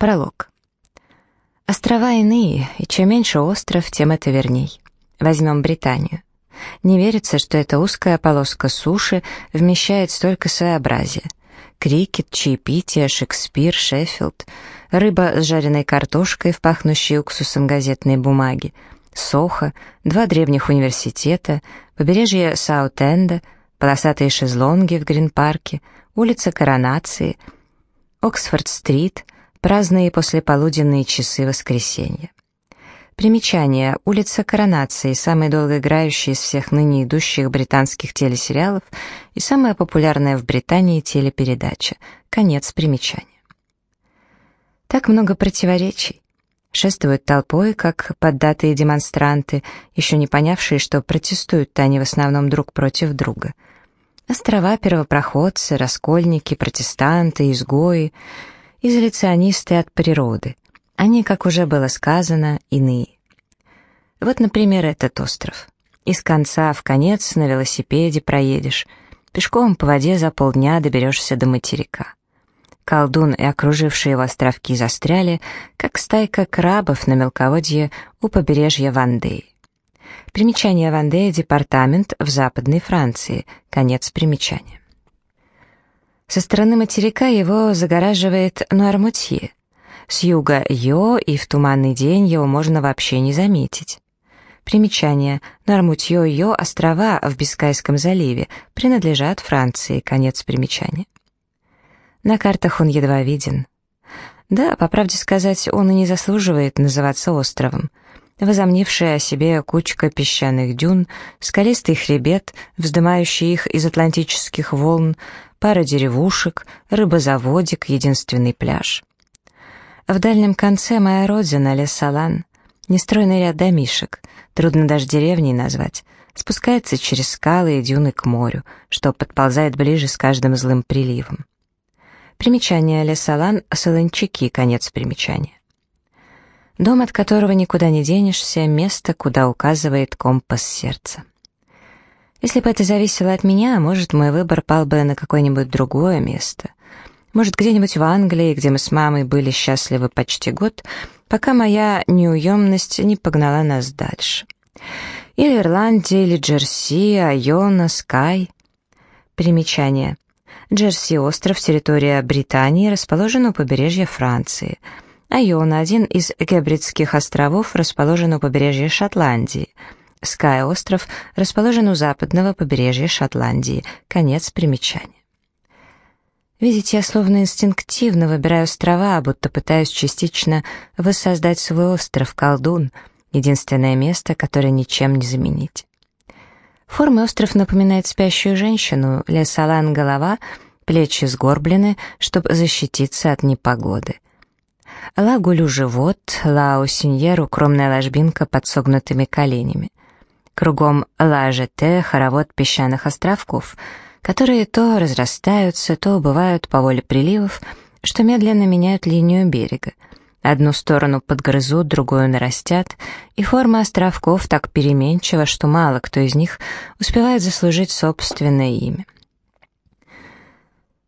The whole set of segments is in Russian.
Пролог. Острова иные, и чем меньше остров, тем это верней. Возьмем Британию. Не верится, что эта узкая полоска суши вмещает столько своеобразия. Крикет, чаепитие, Шекспир, Шеффилд, рыба с жареной картошкой в пахнущей уксусом газетной бумаги, Сохо, два древних университета, побережье Саут-Энда, полосатые шезлонги в Грин-парке, улица Коронации, Оксфорд-стрит — Праздные послеполуденные часы воскресенья. Примечание. Улица Коронации, самый долгоиграющий из всех ныне идущих британских телесериалов и самая популярная в Британии телепередача. Конец примечания. Так много противоречий. Шествуют толпой, как поддатые демонстранты, еще не понявшие, что протестуют-то они в основном друг против друга. Острова первопроходцы, раскольники, протестанты, изгои — изоляционисты от природы. Они, как уже было сказано, иные. Вот, например, этот остров. Из конца в конец на велосипеде проедешь, пешком по воде за полдня доберешься до материка. Колдун и окружившие его островки застряли, как стайка крабов на мелководье у побережья Вандеи. Примечание Вандея — департамент в Западной Франции. Конец примечания. Со стороны материка его загораживает Нуармутье. С юга Йо, и в туманный день его можно вообще не заметить. Примечание. Нуармутье-Йо — острова в Бискайском заливе, принадлежат Франции. Конец примечания. На картах он едва виден. Да, по правде сказать, он и не заслуживает называться островом. Возомнившая о себе кучка песчаных дюн, скалистый хребет, вздымающий их из атлантических волн, пара деревушек, рыбозаводик, единственный пляж. В дальнем конце моя родина, Лесалан, нестройный ряд домишек, трудно даже деревней назвать, спускается через скалы и дюны к морю, что подползает ближе с каждым злым приливом. Примечание Лесалан — Солончаки, конец примечания. Дом, от которого никуда не денешься, место, куда указывает компас сердца. Если бы это зависело от меня, может, мой выбор пал бы на какое-нибудь другое место. Может, где-нибудь в Англии, где мы с мамой были счастливы почти год, пока моя неуемность не погнала нас дальше. Или Ирландия, или Джерси, Айона, Скай. Примечание. Джерси — остров, территория Британии, расположен у побережья Франции. Айона — один из Гебридских островов, расположен у побережья Шотландии — Скай-остров расположен у западного побережья Шотландии. Конец примечания. Видите, я словно инстинктивно выбираю острова, будто пытаюсь частично воссоздать свой остров, колдун, единственное место, которое ничем не заменить. Формой остров напоминает спящую женщину, лесолан голова, плечи сгорблены, чтобы защититься от непогоды. Лагулю живот, лао синьер укромная ложбинка под согнутыми коленями. Кругом Лажете, хоровод песчаных островков, которые то разрастаются, то убывают по воле приливов, что медленно меняют линию берега. Одну сторону подгрызут, другую нарастят, и форма островков так переменчива, что мало кто из них успевает заслужить собственное имя.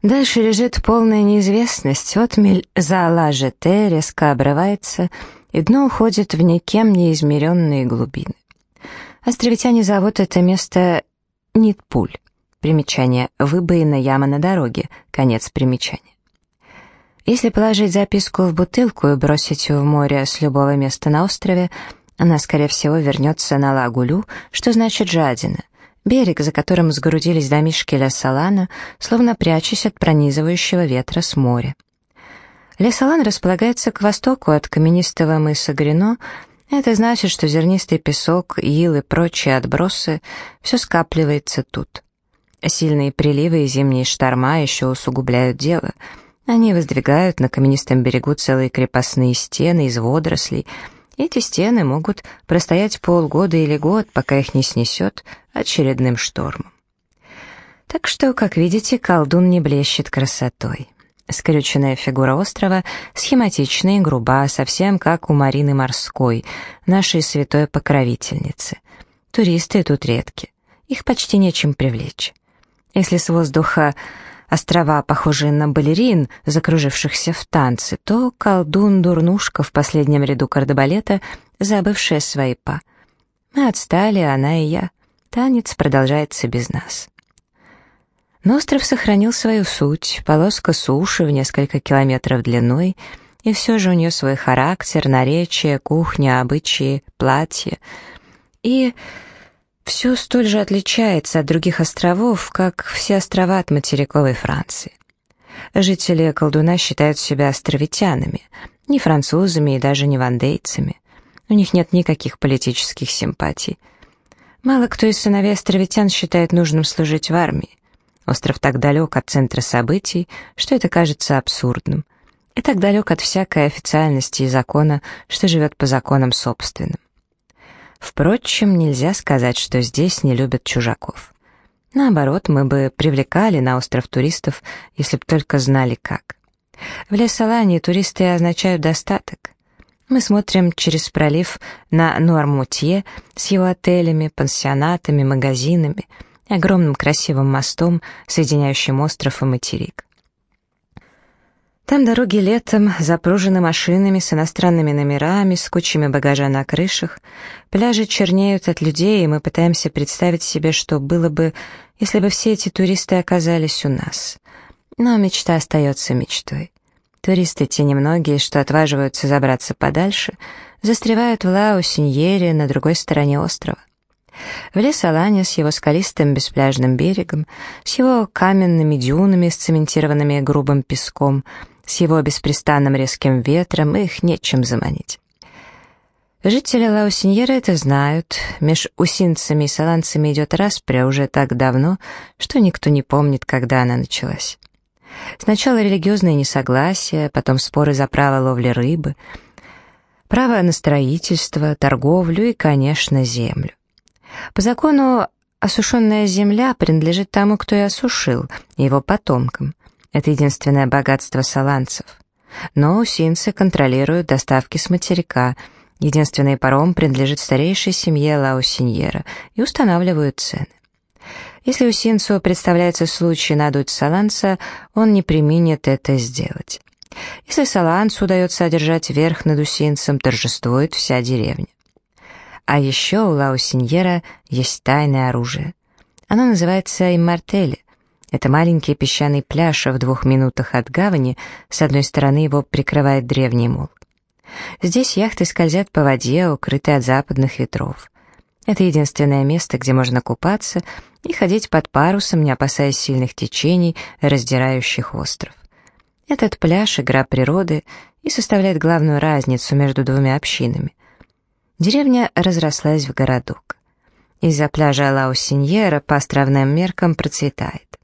Дальше лежит полная неизвестность, отмель за Лажете резко обрывается, и дно уходит в никем неизмеренные глубины. Островитяне зовут это место Нитпуль. Примечание «Выбоина яма на дороге». Конец примечания. Если положить записку в бутылку и бросить ее в море с любого места на острове, она, скорее всего, вернется на Лагулю, что значит «жадина». Берег, за которым сгрудились домишки Ля-Салана, словно прячась от пронизывающего ветра с моря. Ля-Салан располагается к востоку от каменистого мыса Грино, это значит, что зернистый песок, ил и прочие отбросы — все скапливается тут. Сильные приливы и зимние шторма еще усугубляют дело. Они воздвигают на каменистом берегу целые крепостные стены из водорослей. Эти стены могут простоять полгода или год, пока их не снесет очередным штормом. Так что, как видите, колдун не блещет красотой. Скрюченная фигура острова схематичная и груба, совсем как у Марины Морской, нашей святой покровительницы. Туристы тут редки, их почти нечем привлечь. Если с воздуха острова, похожие на балерин, закружившихся в танцы, то колдун-дурнушка в последнем ряду кардебалета, забывшая свои па. Мы отстали, она и я. Танец продолжается без нас. Но остров сохранил свою суть, полоска суши в несколько километров длиной, и все же у нее свой характер, наречие, кухня, обычаи, платье. И все столь же отличается от других островов, как все острова от материковой Франции. Жители колдуна считают себя островитянами, не французами и даже не вандейцами. У них нет никаких политических симпатий. Мало кто из сыновей островитян считает нужным служить в армии. Остров так далек от центра событий, что это кажется абсурдным. И так далек от всякой официальности и закона, что живет по законам собственным. Впрочем, нельзя сказать, что здесь не любят чужаков. Наоборот, мы бы привлекали на остров туристов, если бы только знали как. В Лесолании туристы означают достаток. Мы смотрим через пролив на Нуармутье с его отелями, пансионатами, магазинами — огромным красивым мостом, соединяющим остров и материк. Там дороги летом запружены машинами с иностранными номерами, с кучами багажа на крышах. Пляжи чернеют от людей, и мы пытаемся представить себе, что было бы, если бы все эти туристы оказались у нас. Но мечта остается мечтой. Туристы, те немногие, что отваживаются забраться подальше, застревают в Лао-Синьере на другой стороне острова. В лес Алания с его скалистым беспляжным берегом, с его каменными дюнами, сцементированными грубым песком, с его беспрестанным резким ветром, их нечем заманить. Жители Лаусиньера это знают. Меж усинцами и саланцами идет распря уже так давно, что никто не помнит, когда она началась. Сначала религиозные несогласия, потом споры за право ловли рыбы, право на строительство, торговлю и, конечно, землю. По закону, осушенная земля принадлежит тому, кто ее осушил, его потомкам. Это единственное богатство саланцев. Но усинцы контролируют доставки с материка. Единственный паром принадлежит старейшей семье Лаусиньера и устанавливают цены. Если усинцу представляется случай надуть саланца, он не применит это сделать. Если саланцу удается одержать верх над усинцем, торжествует вся деревня. А еще у Лаусиньера есть тайное оружие. Оно называется иммартели. Это маленький песчаный пляж в двух минутах от гавани, с одной стороны его прикрывает древний мол. Здесь яхты скользят по воде, укрытые от западных ветров. Это единственное место, где можно купаться и ходить под парусом, не опасаясь сильных течений, раздирающих остров. Этот пляж — игра природы и составляет главную разницу между двумя общинами. Деревня разрослась в городок. Из-за пляжа Лаусиньера по островным меркам процветает.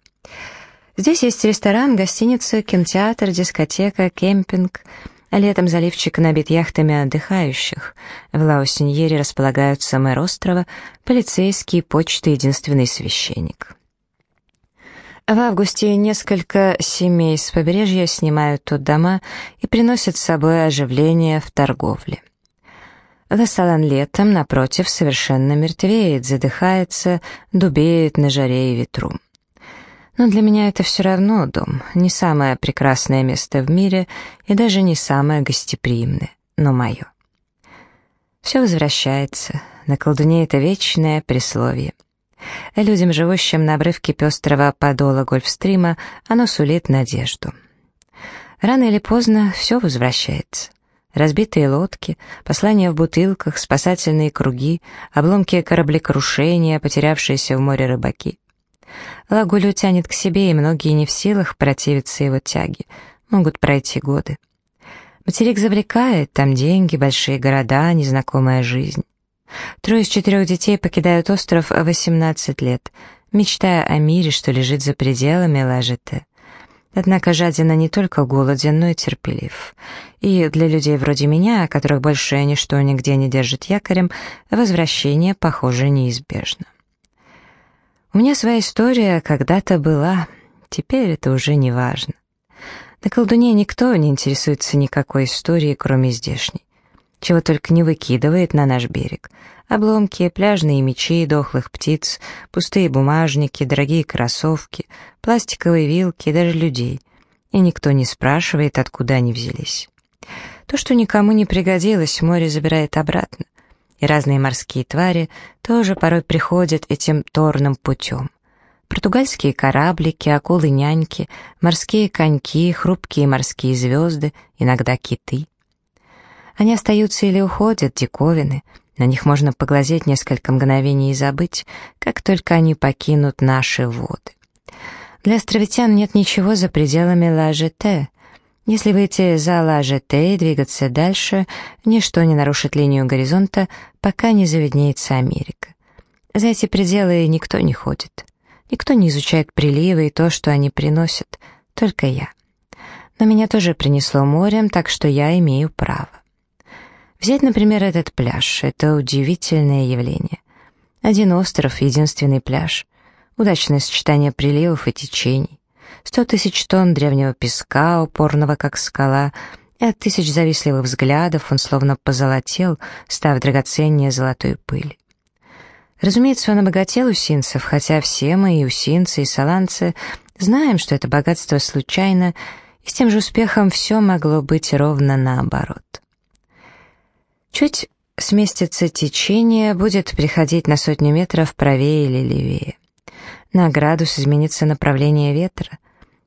Здесь есть ресторан, гостиница, кинотеатр, дискотека, кемпинг. Летом заливчик набит яхтами отдыхающих. В Лаусиньере располагаются мэр острова, полицейские, почты, единственный священник. В августе несколько семей с побережья снимают тут дома и приносят с собой оживление в торговле. Лесалан летом, напротив, совершенно мертвеет, задыхается, дубеет на жаре и ветру. Но для меня это все равно дом, не самое прекрасное место в мире и даже не самое гостеприимное, но мое. Все возвращается, на колдуне это вечное присловие. Людям, живущим на обрывке пестрого подола гольфстрима, оно сулит надежду. Рано или поздно все возвращается разбитые лодки, послания в бутылках, спасательные круги, обломки кораблекрушения, потерявшиеся в море рыбаки. Лагулю тянет к себе, и многие не в силах противиться его тяге. Могут пройти годы. Материк завлекает, там деньги, большие города, незнакомая жизнь. Трое из четырех детей покидают остров в 18 лет, мечтая о мире, что лежит за пределами Лажете. Однако жадина не только голоден, но и терпелив. И для людей вроде меня, которых больше ничто нигде не держит якорем, возвращение, похоже, неизбежно. У меня своя история когда-то была, теперь это уже не важно. На колдуне никто не интересуется никакой историей, кроме здешней. Чего только не выкидывает на наш берег. Обломки, пляжные мечи, дохлых птиц, пустые бумажники, дорогие кроссовки, пластиковые вилки, даже людей. И никто не спрашивает, откуда они взялись. То, что никому не пригодилось, море забирает обратно. И разные морские твари тоже порой приходят этим торным путем. Португальские кораблики, акулы-няньки, морские коньки, хрупкие морские звезды, иногда киты. Они остаются или уходят, диковины. На них можно поглазеть несколько мгновений и забыть, как только они покинут наши воды. Для островитян нет ничего за пределами Ла-Жете. Если выйти за Ла-Жете и двигаться дальше, ничто не нарушит линию горизонта, пока не заведнеется Америка. За эти пределы никто не ходит. Никто не изучает приливы и то, что они приносят, только я. Но меня тоже принесло морем, так что я имею право. Взять, например, этот пляж. Это удивительное явление. Один остров, единственный пляж. Удачное сочетание приливов и течений. Сто тысяч тонн древнего песка, упорного как скала, и от тысяч завистливых взглядов он словно позолотел, став драгоценнее золотой пыли. Разумеется, он обогател усинцев, хотя все мы, и усинцы, и саланцы, знаем, что это богатство случайно, и с тем же успехом все могло быть ровно наоборот. Чуть сместится течение, будет приходить на сотню метров правее или левее. На градус изменится направление ветра,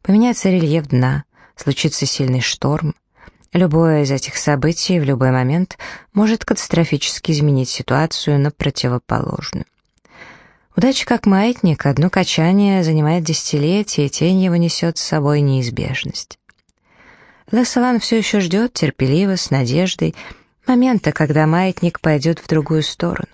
поменяется рельеф дна, случится сильный шторм. Любое из этих событий в любой момент может катастрофически изменить ситуацию на противоположную. Удача как маятник, одно качание занимает десятилетия, и тень его несет с собой неизбежность. Лесалан все еще ждет, терпеливо, с надеждой, момента, когда маятник пойдет в другую сторону.